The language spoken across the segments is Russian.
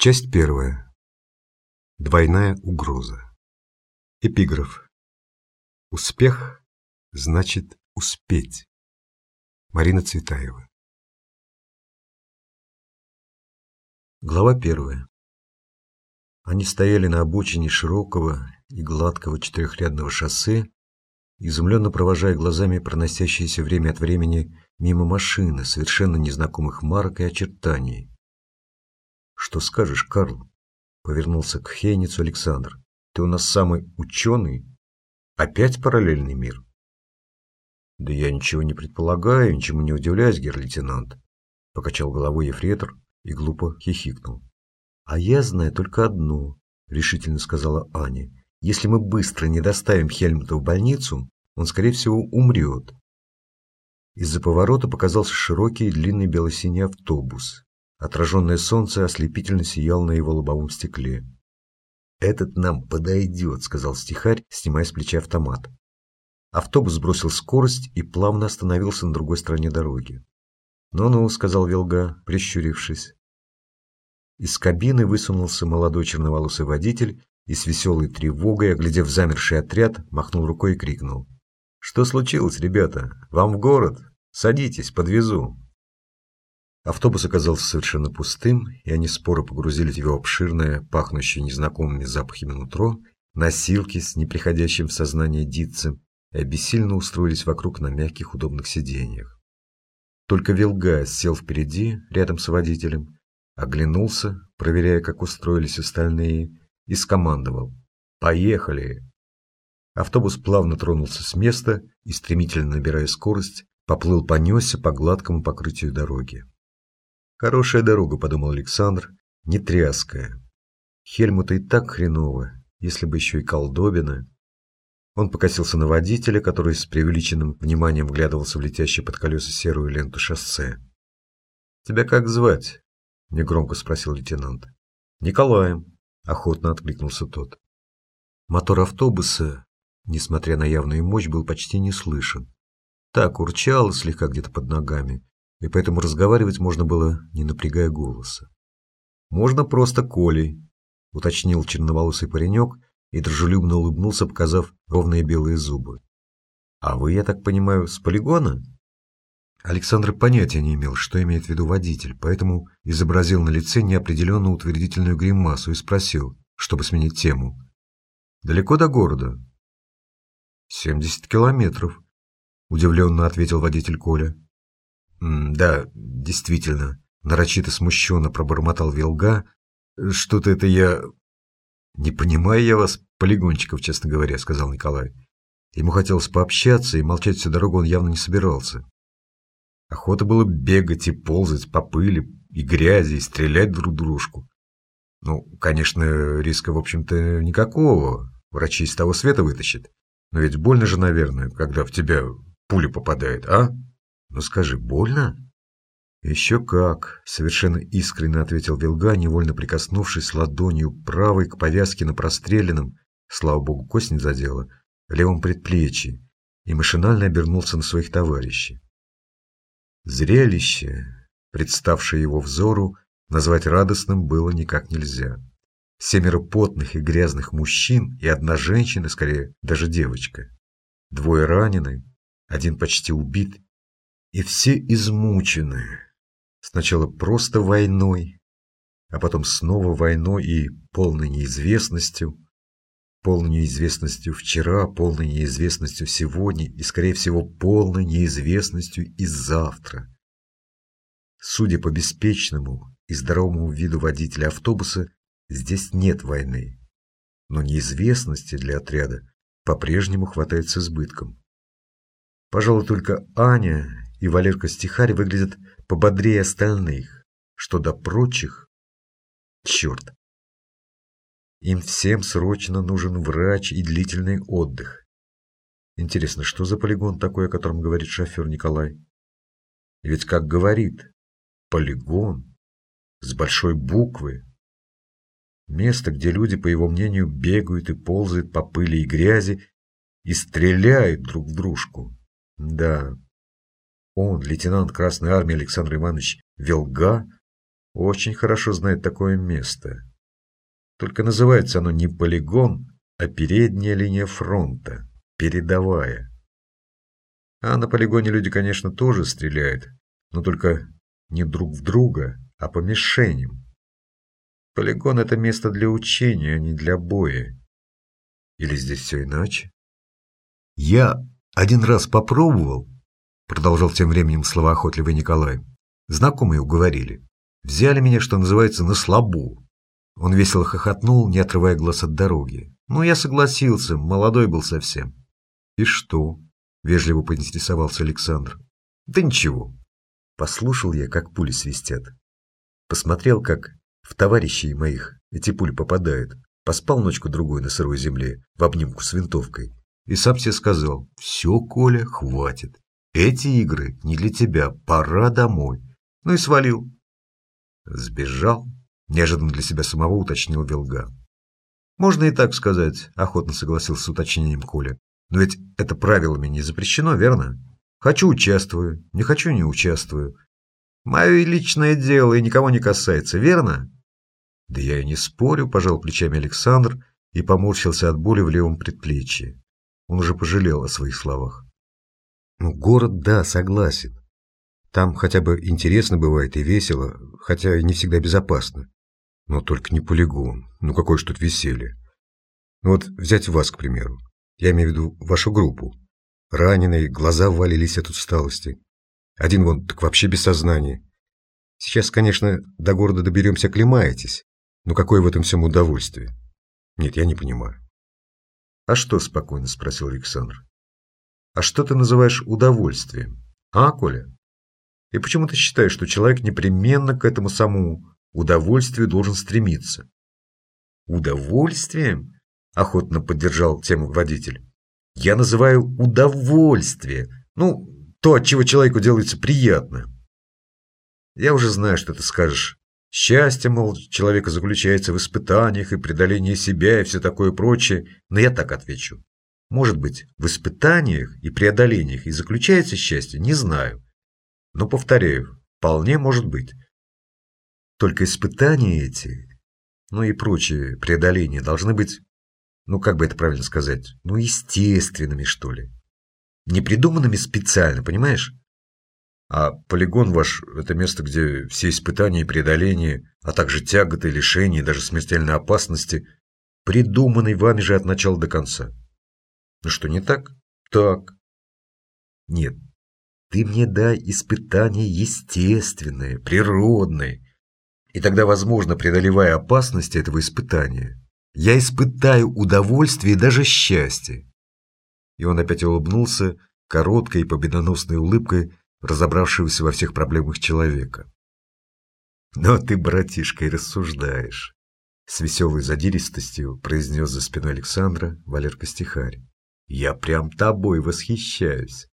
Часть первая. Двойная угроза. Эпиграф. Успех значит успеть. Марина Цветаева. Глава первая. Они стояли на обочине широкого и гладкого четырехрядного шоссе, изумленно провожая глазами проносящееся время от времени мимо машины, совершенно незнакомых марок и очертаний. «Что скажешь, Карл?» — повернулся к Хейницу Александр. «Ты у нас самый ученый? Опять параллельный мир?» «Да я ничего не предполагаю, ничему не удивляюсь, гер-лейтенант», — покачал головой ефрейтор и глупо хихикнул. «А я знаю только одно», — решительно сказала Аня. «Если мы быстро не доставим Хельмута в больницу, он, скорее всего, умрет». Из-за поворота показался широкий длинный бело-синий автобус. Отраженное солнце ослепительно сияло на его лобовом стекле. «Этот нам подойдет», — сказал стихарь, снимая с плеча автомат. Автобус сбросил скорость и плавно остановился на другой стороне дороги. «Ну-ну», — сказал Велга, прищурившись. Из кабины высунулся молодой черноволосый водитель и с веселой тревогой, оглядев замерший отряд, махнул рукой и крикнул. «Что случилось, ребята? Вам в город? Садитесь, подвезу». Автобус оказался совершенно пустым, и они споро погрузились в его обширное, пахнущее незнакомыми запахами нутро, носилки с неприходящим в сознание дитцем и обессильно устроились вокруг на мягких удобных сиденьях. Только Вилга сел впереди, рядом с водителем, оглянулся, проверяя, как устроились остальные, и скомандовал «Поехали!». Автобус плавно тронулся с места и, стремительно набирая скорость, поплыл понесся по гладкому покрытию дороги. Хорошая дорога, подумал Александр, не тряская. Хельмута и так хреново, если бы еще и колдобина. Он покосился на водителя, который с преувеличенным вниманием вглядывался в летящий под колеса серую ленту шоссе. «Тебя как звать?» – негромко спросил лейтенант. «Николаем», – охотно откликнулся тот. Мотор автобуса, несмотря на явную мощь, был почти не слышен. Так урчал слегка где-то под ногами, и поэтому разговаривать можно было, не напрягая голоса. «Можно просто Колей», — уточнил черноволосый паренек и дружелюбно улыбнулся, показав ровные белые зубы. «А вы, я так понимаю, с полигона?» Александр понятия не имел, что имеет в виду водитель, поэтому изобразил на лице неопределенно утвердительную гримасу и спросил, чтобы сменить тему. «Далеко до города?» «Семьдесят километров», — удивленно ответил водитель Коля. «Да, действительно», — нарочито смущенно пробормотал Вилга. «Что-то это я...» «Не понимаю я вас, полигончиков, честно говоря», — сказал Николай. Ему хотелось пообщаться, и молчать всю дорогу он явно не собирался. Охота было бегать и ползать по пыли и грязи, и стрелять друг дружку. Ну, конечно, риска, в общем-то, никакого. Врачи из того света вытащат. Но ведь больно же, наверное, когда в тебя пуля попадает, а? «Ну скажи, больно?» «Еще как!» — совершенно искренне ответил Вилга, невольно прикоснувшись ладонью правой к повязке на простреленном, слава богу, кость не задела, левом предплечье, и машинально обернулся на своих товарищей. Зрелище, представшее его взору, назвать радостным было никак нельзя. Семеро потных и грязных мужчин и одна женщина, скорее даже девочка. Двое ранены, один почти убит и все измучены. Сначала просто войной, а потом снова войной и полной неизвестностью. Полной неизвестностью вчера, полной неизвестностью сегодня и, скорее всего, полной неизвестностью и завтра. Судя по беспечному и здоровому виду водителя автобуса, здесь нет войны. Но неизвестности для отряда по-прежнему хватает с избытком. Пожалуй, только Аня и Валерка Стихарь выглядят пободрее остальных, что до прочих... Черт! Им всем срочно нужен врач и длительный отдых. Интересно, что за полигон такой, о котором говорит шофер Николай? Ведь как говорит, полигон с большой буквы. Место, где люди, по его мнению, бегают и ползают по пыли и грязи и стреляют друг в дружку. Да, он, лейтенант Красной Армии Александр Иванович Велга, очень хорошо знает такое место. Только называется оно не полигон, а передняя линия фронта, передовая. А на полигоне люди, конечно, тоже стреляют, но только не друг в друга, а по мишеням. Полигон – это место для учения, а не для боя. Или здесь все иначе? Я один раз попробовал, продолжал тем временем словоохотливый Николай. Знакомые уговорили. Взяли меня, что называется, на слабу. Он весело хохотнул, не отрывая глаз от дороги. Ну, я согласился, молодой был совсем. И что? Вежливо поинтересовался Александр. Да ничего. Послушал я, как пули свистят. Посмотрел, как в товарищей моих эти пули попадают. Поспал ночку-другую на сырой земле, в обнимку с винтовкой. И сам себе сказал, все, Коля, хватит. Эти игры не для тебя, пора домой. Ну и свалил. Сбежал, неожиданно для себя самого уточнил Велга. Можно и так сказать, охотно согласился с уточнением Коля. Но ведь это правилами не запрещено, верно? Хочу – участвую, не хочу – не участвую. Мое личное дело и никого не касается, верно? Да я и не спорю, пожал плечами Александр и поморщился от боли в левом предплечье. Он уже пожалел о своих словах. Ну, город, да, согласен. Там хотя бы интересно бывает и весело, хотя и не всегда безопасно. Но только не полигон. Ну, какое ж тут веселье. Ну вот взять вас, к примеру. Я имею в виду вашу группу. Раненые, глаза ввалились от усталости. Один вон так вообще без сознания. Сейчас, конечно, до города доберемся, оклемаетесь. Но какое в этом всем удовольствие? Нет, я не понимаю. А что, спокойно спросил Александр. А что ты называешь удовольствием? А, Коля? И почему ты считаешь, что человек непременно к этому самому удовольствию должен стремиться? Удовольствием? Охотно поддержал тему водитель. Я называю удовольствие. Ну, то, от чего человеку делается приятно. Я уже знаю, что ты скажешь. Счастье, мол, человека заключается в испытаниях и преодолении себя и все такое прочее. Но я так отвечу. Может быть, в испытаниях и преодолениях и заключается счастье, не знаю. Но, повторяю, вполне может быть. Только испытания эти, ну и прочие преодоления должны быть, ну как бы это правильно сказать, ну естественными, что ли. Не придуманными специально, понимаешь? А полигон ваш – это место, где все испытания и преодоления, а также тяготы, лишения и даже смертельной опасности придуманы вами же от начала до конца. Ну что, не так? Так. Нет, ты мне дай испытания естественные, природные. И тогда, возможно, преодолевая опасности этого испытания, я испытаю удовольствие и даже счастье. И он опять улыбнулся короткой и победоносной улыбкой разобравшегося во всех проблемах человека. «Но ты, братишка, и рассуждаешь», — с веселой задиристостью произнес за спиной Александра Валерка Стихарь. «Я прям тобой восхищаюсь».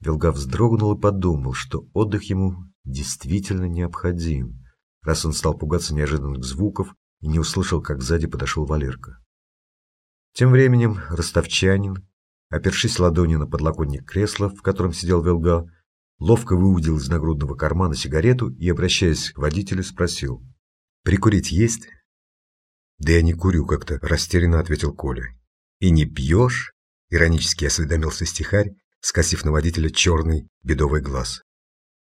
Велгав вздрогнул и подумал, что отдых ему действительно необходим, раз он стал пугаться неожиданных звуков и не услышал, как сзади подошел Валерка. Тем временем ростовчанин, опершись ладонью на подлокотник кресла, в котором сидел Велга, ловко выудил из нагрудного кармана сигарету и, обращаясь к водителю, спросил. «Прикурить есть?» «Да я не курю как-то», – растерянно ответил Коля. «И не пьешь?» – иронически осведомился стихарь, скосив на водителя черный бедовый глаз.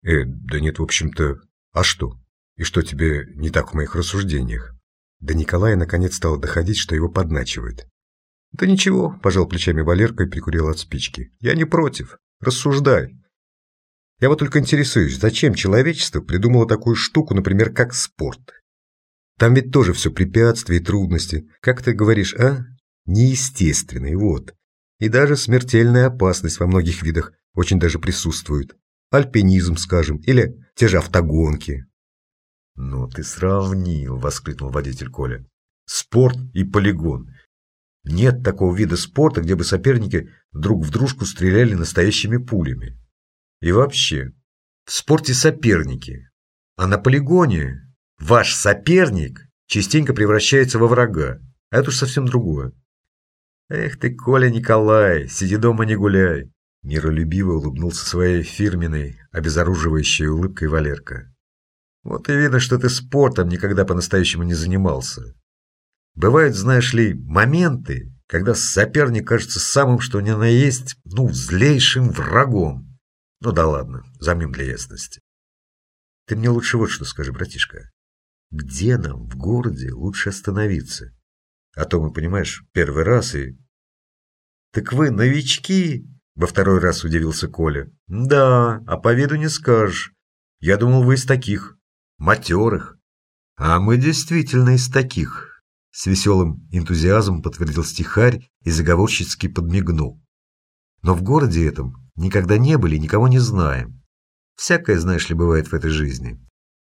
«Э, да нет, в общем-то, а что? И что тебе не так в моих рассуждениях?» До Николая наконец стало доходить, что его подначивают. «Да ничего», – пожал плечами Валерка и прикурил от спички. «Я не против. Рассуждай. Я вот только интересуюсь, зачем человечество придумало такую штуку, например, как спорт? Там ведь тоже все препятствия и трудности. Как ты говоришь, а? Неестественные, вот. И даже смертельная опасность во многих видах очень даже присутствует. Альпинизм, скажем, или те же автогонки». «Ну ты сравнил», – воскликнул водитель Коля. «Спорт и полигон. Нет такого вида спорта, где бы соперники друг в дружку стреляли настоящими пулями. И вообще, в спорте соперники, а на полигоне ваш соперник частенько превращается во врага, это уж совсем другое. Эх ты, Коля Николай, сиди дома не гуляй. Миролюбиво улыбнулся своей фирменной, обезоруживающей улыбкой Валерка. Вот и видно, что ты спортом никогда по-настоящему не занимался. Бывают, знаешь ли, моменты, когда соперник кажется самым, что ни на есть, ну, злейшим врагом. Ну да ладно, замнем для ясности. Ты мне лучше вот что скажи, братишка. Где нам в городе лучше остановиться? А то мы, понимаешь, первый раз и... Так вы новички? Во второй раз удивился Коля. Да, а по виду не скажешь. Я думал, вы из таких, матерых. А мы действительно из таких. С веселым энтузиазмом подтвердил стихарь и заговорщицки подмигнул. Но в городе этом никогда не были никого не знаем. Всякое, знаешь ли, бывает в этой жизни.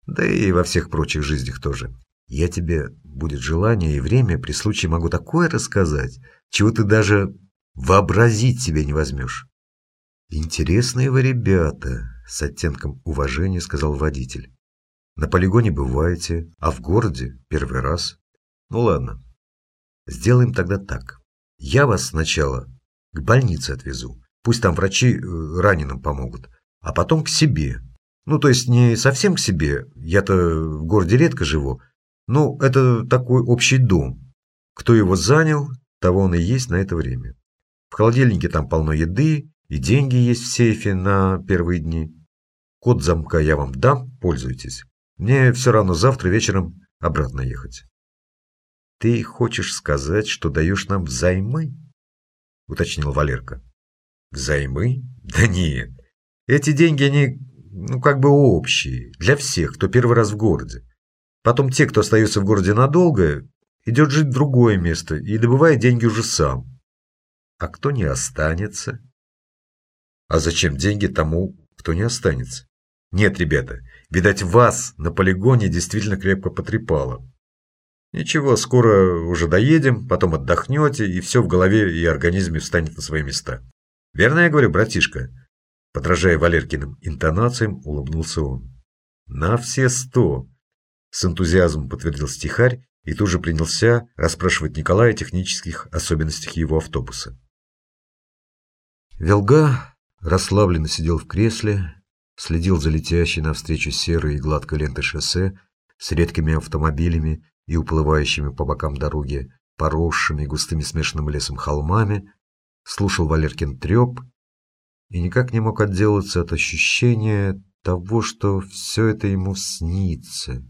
Да и во всех прочих жизнях тоже. Я тебе, будет желание и время, при случае могу такое рассказать, чего ты даже вообразить себе не возьмешь. Интересные вы ребята, с оттенком уважения сказал водитель. На полигоне бываете, а в городе первый раз. Ну ладно, сделаем тогда так. Я вас сначала к больнице отвезу. Пусть там врачи э, раненым помогут а потом к себе. Ну, то есть не совсем к себе, я-то в городе редко живу, ну, это такой общий дом. Кто его занял, того он и есть на это время. В холодильнике там полно еды, и деньги есть в сейфе на первые дни. Код замка я вам дам, пользуйтесь. Мне все равно завтра вечером обратно ехать. Ты хочешь сказать, что даешь нам взаймы? Уточнил Валерка. Взаймы? Да нет, эти деньги, они, ну, как бы общие, для всех, кто первый раз в городе. Потом те, кто остается в городе надолго, идет жить в другое место и добывает деньги уже сам. А кто не останется? А зачем деньги тому, кто не останется? Нет, ребята, видать, вас на полигоне действительно крепко потрепало. Ничего, скоро уже доедем, потом отдохнете, и все в голове и организме встанет на свои места. Верно я говорю, братишка? Подражая Валеркиным интонациям, улыбнулся он. «На все сто!» С энтузиазмом подтвердил стихарь и тут же принялся расспрашивать Николая о технических особенностях его автобуса. Велга расслабленно сидел в кресле, следил за летящей навстречу серой и гладкой лентой шоссе с редкими автомобилями и уплывающими по бокам дороги поросшими густыми смешанным лесом холмами, слушал Валеркин треп и никак не мог отделаться от ощущения того, что все это ему снится.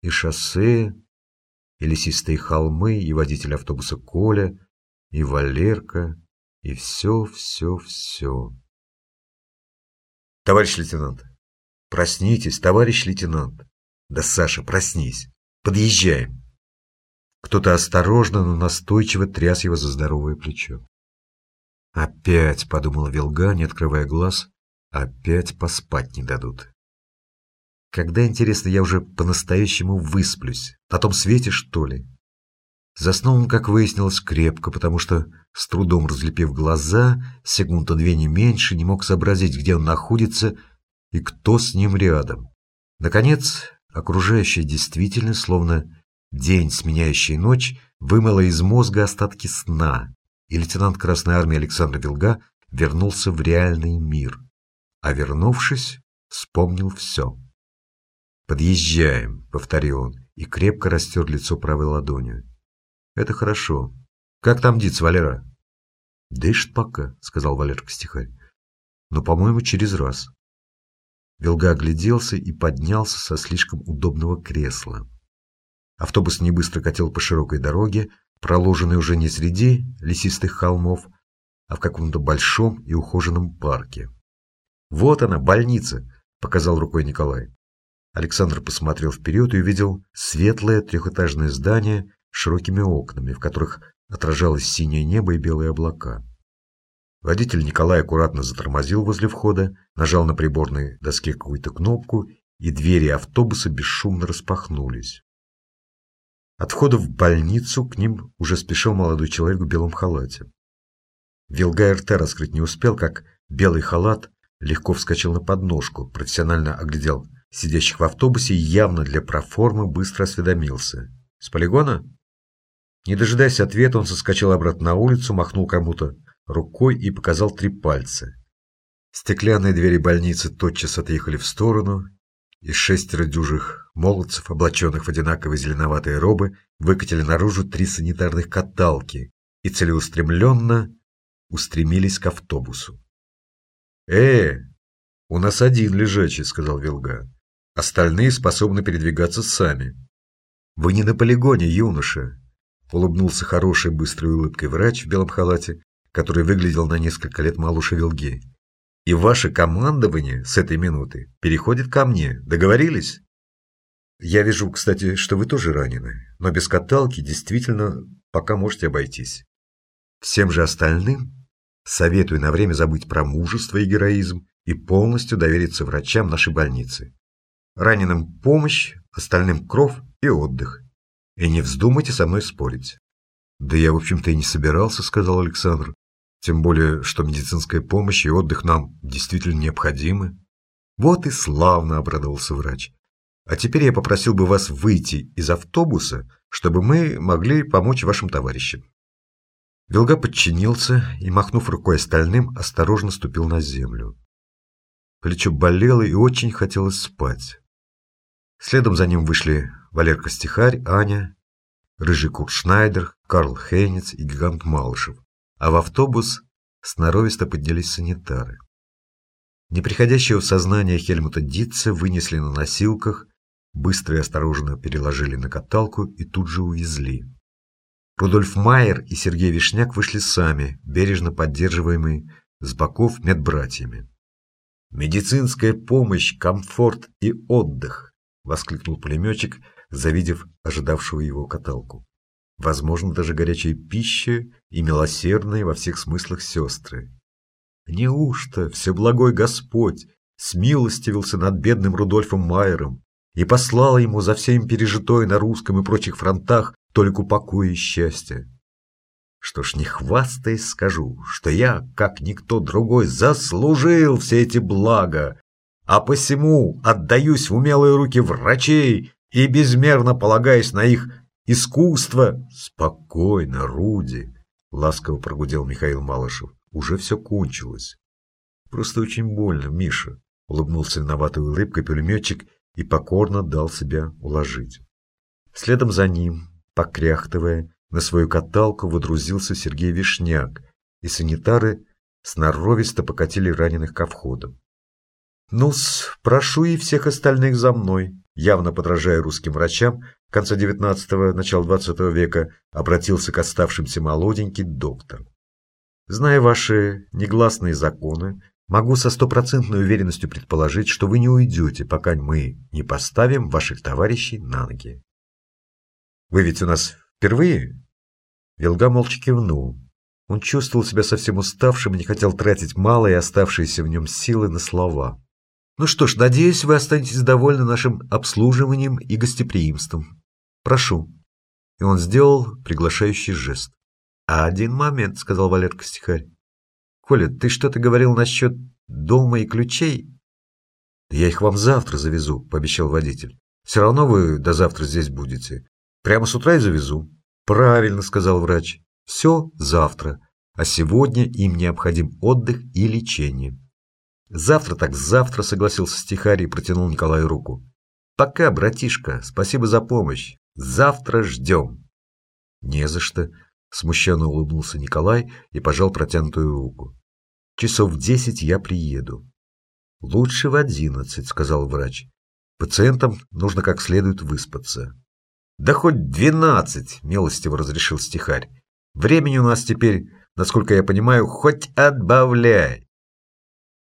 И шоссе, и лесистые холмы, и водитель автобуса Коля, и Валерка, и все, все, все. Товарищ лейтенант, проснитесь, товарищ лейтенант. Да, Саша, проснись, подъезжаем. Кто-то осторожно, но настойчиво тряс его за здоровое плечо. «Опять», — подумал Вилга, не открывая глаз, — «опять поспать не дадут». Когда, интересно, я уже по-настоящему высплюсь? На том свете, что ли? Заснул он, как выяснилось, крепко, потому что, с трудом разлепив глаза, секунда две не меньше, не мог сообразить, где он находится и кто с ним рядом. Наконец, окружающая действительность, словно день, сменяющий ночь, вымыла из мозга остатки сна, и лейтенант Красной Армии Александр Вилга вернулся в реальный мир. А вернувшись, вспомнил все. «Подъезжаем», — повторил он, и крепко растер лицо правой ладонью. «Это хорошо. Как там Диц, Валера?» «Дышит пока», — сказал Валерка стихарь. «Но, по-моему, через раз». Вилга огляделся и поднялся со слишком удобного кресла. Автобус небыстро катил по широкой дороге, проложенный уже не среди лесистых холмов, а в каком-то большом и ухоженном парке. «Вот она, больница!» – показал рукой Николай. Александр посмотрел вперед и увидел светлое трехэтажное здание с широкими окнами, в которых отражалось синее небо и белые облака. Водитель Николай аккуратно затормозил возле входа, нажал на приборной доске какую-то кнопку, и двери автобуса бесшумно распахнулись. От входа в больницу к ним уже спешил молодой человек в белом халате. Вилга РТ раскрыть не успел, как белый халат легко вскочил на подножку, профессионально оглядел сидящих в автобусе явно для проформы быстро осведомился. «С полигона?» Не дожидаясь ответа, он соскочил обратно на улицу, махнул кому-то рукой и показал три пальца. Стеклянные двери больницы тотчас отъехали в сторону, и шестеро дюжих молодцев, облаченных в одинаковые зеленоватые робы, выкатили наружу три санитарных каталки и целеустремленно устремились к автобусу. «Э, у нас один лежачий», — сказал Вилга. «Остальные способны передвигаться сами». «Вы не на полигоне, юноша», — улыбнулся хорошей быстрой улыбкой врач в белом халате, который выглядел на несколько лет малуше Вилги. «И ваше командование с этой минуты переходит ко мне. Договорились?» «Я вижу, кстати, что вы тоже ранены, но без каталки действительно пока можете обойтись. Всем же остальным советую на время забыть про мужество и героизм и полностью довериться врачам нашей больницы. Раненым помощь, остальным кров и отдых. И не вздумайте со мной спорить. Да я, в общем-то, и не собирался, сказал Александр. Тем более, что медицинская помощь и отдых нам действительно необходимы. Вот и славно обрадовался врач. А теперь я попросил бы вас выйти из автобуса, чтобы мы могли помочь вашим товарищам. Вилга подчинился и, махнув рукой остальным, осторожно ступил на землю. Плечо болело и очень хотелось спать. Следом за ним вышли Валерка Стихарь, Аня, Рыжий Курт Шнайдер, Карл Хейнец и гигант Малышев, а в автобус сноровисто поднялись санитары. Неприходящего в сознание Хельмута Дитца вынесли на носилках, быстро и осторожно переложили на каталку и тут же увезли. Рудольф Майер и Сергей Вишняк вышли сами, бережно поддерживаемые с боков медбратьями. «Медицинская помощь, комфорт и отдых!» — воскликнул пулеметчик, завидев ожидавшего его каталку. Возможно, даже горячая пища и милосердные во всех смыслах сестры. Неужто Всеблагой Господь смилостивился над бедным Рудольфом Майером и послал ему за всем пережитое на русском и прочих фронтах только покоя и счастья. Что ж, не хвастаясь, скажу, что я, как никто другой, заслужил все эти блага, а посему отдаюсь в умелые руки врачей и безмерно полагаясь на их искусство. Спокойно, Руди, ласково прогудел Михаил Малышев. Уже все кончилось. Просто очень больно, Миша, улыбнулся виноватой улыбкой пулеметчик и покорно дал себя уложить. Следом за ним, покряхтывая, на свою каталку водрузился Сергей Вишняк, и санитары сноровисто покатили раненых ко входу. «Ну-с, прошу и всех остальных за мной», явно подражая русским врачам, конца XIX – начала XX века обратился к оставшимся молоденький доктор. «Зная ваши негласные законы, могу со стопроцентной уверенностью предположить, что вы не уйдете, пока мы не поставим ваших товарищей на ноги. Вы ведь у нас впервые?» Вилга молча кивнул. Он чувствовал себя совсем уставшим и не хотел тратить малые оставшиеся в нем силы на слова. «Ну что ж, надеюсь, вы останетесь довольны нашим обслуживанием и гостеприимством. Прошу». И он сделал приглашающий жест. «А один момент», — сказал Валерка Стихарь. «Коля, ты что-то говорил насчет дома и ключей?» «Я их вам завтра завезу», — пообещал водитель. «Все равно вы до завтра здесь будете. Прямо с утра и завезу. Правильно, сказал врач. Все завтра. А сегодня им необходим отдых и лечение. Завтра так завтра, согласился стихарь и протянул Николаю руку. Пока, братишка, спасибо за помощь. Завтра ждем. Не за что, смущенно улыбнулся Николай и пожал протянутую руку. Часов в десять я приеду. Лучше в одиннадцать, сказал врач. Пациентам нужно как следует выспаться. Да хоть двенадцать, милостиво разрешил стихарь. Времени у нас теперь, насколько я понимаю, хоть отбавляй.